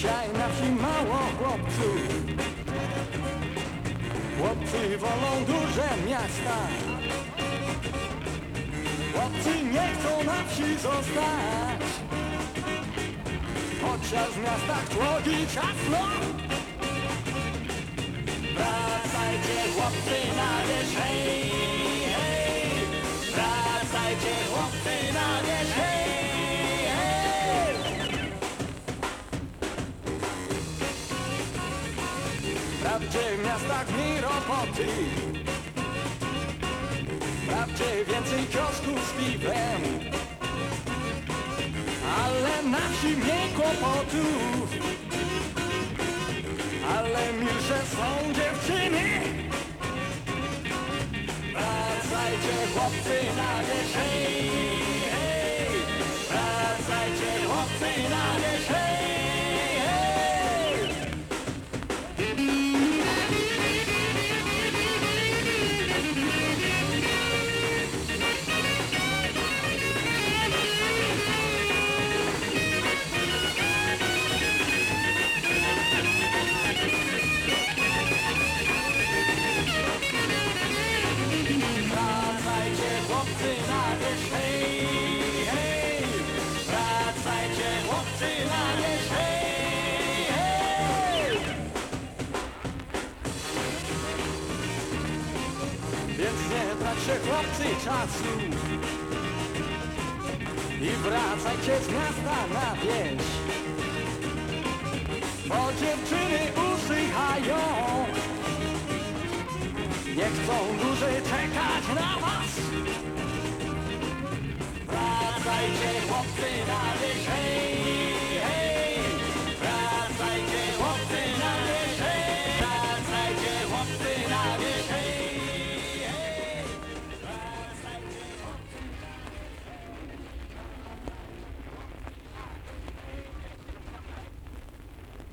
Dzisiaj na wsi mało chłopców Chłopcy wolą duże miasta. Chłopcy nie chcą na wsi zostać. Chociaż w miastach chłodzi ciasno. Wracajcie chłopcy Wprawdzie w miastach mniej roboty Wprawdzie więcej kiosków z piwem. Ale na wsi mniej kłopotów. Ale milsze są dziewczyny. Wracajcie chłopcy na wieś, chłopcy na wieś, hej, hej Wracajcie chłopcy na wieś, hej, hej Więc nie traćcie chłopcy czasu! I wracajcie z miasta na wieś! Bo dziewczyny usychają chcą dłużej czekać na was. Wracajcie chłopcy na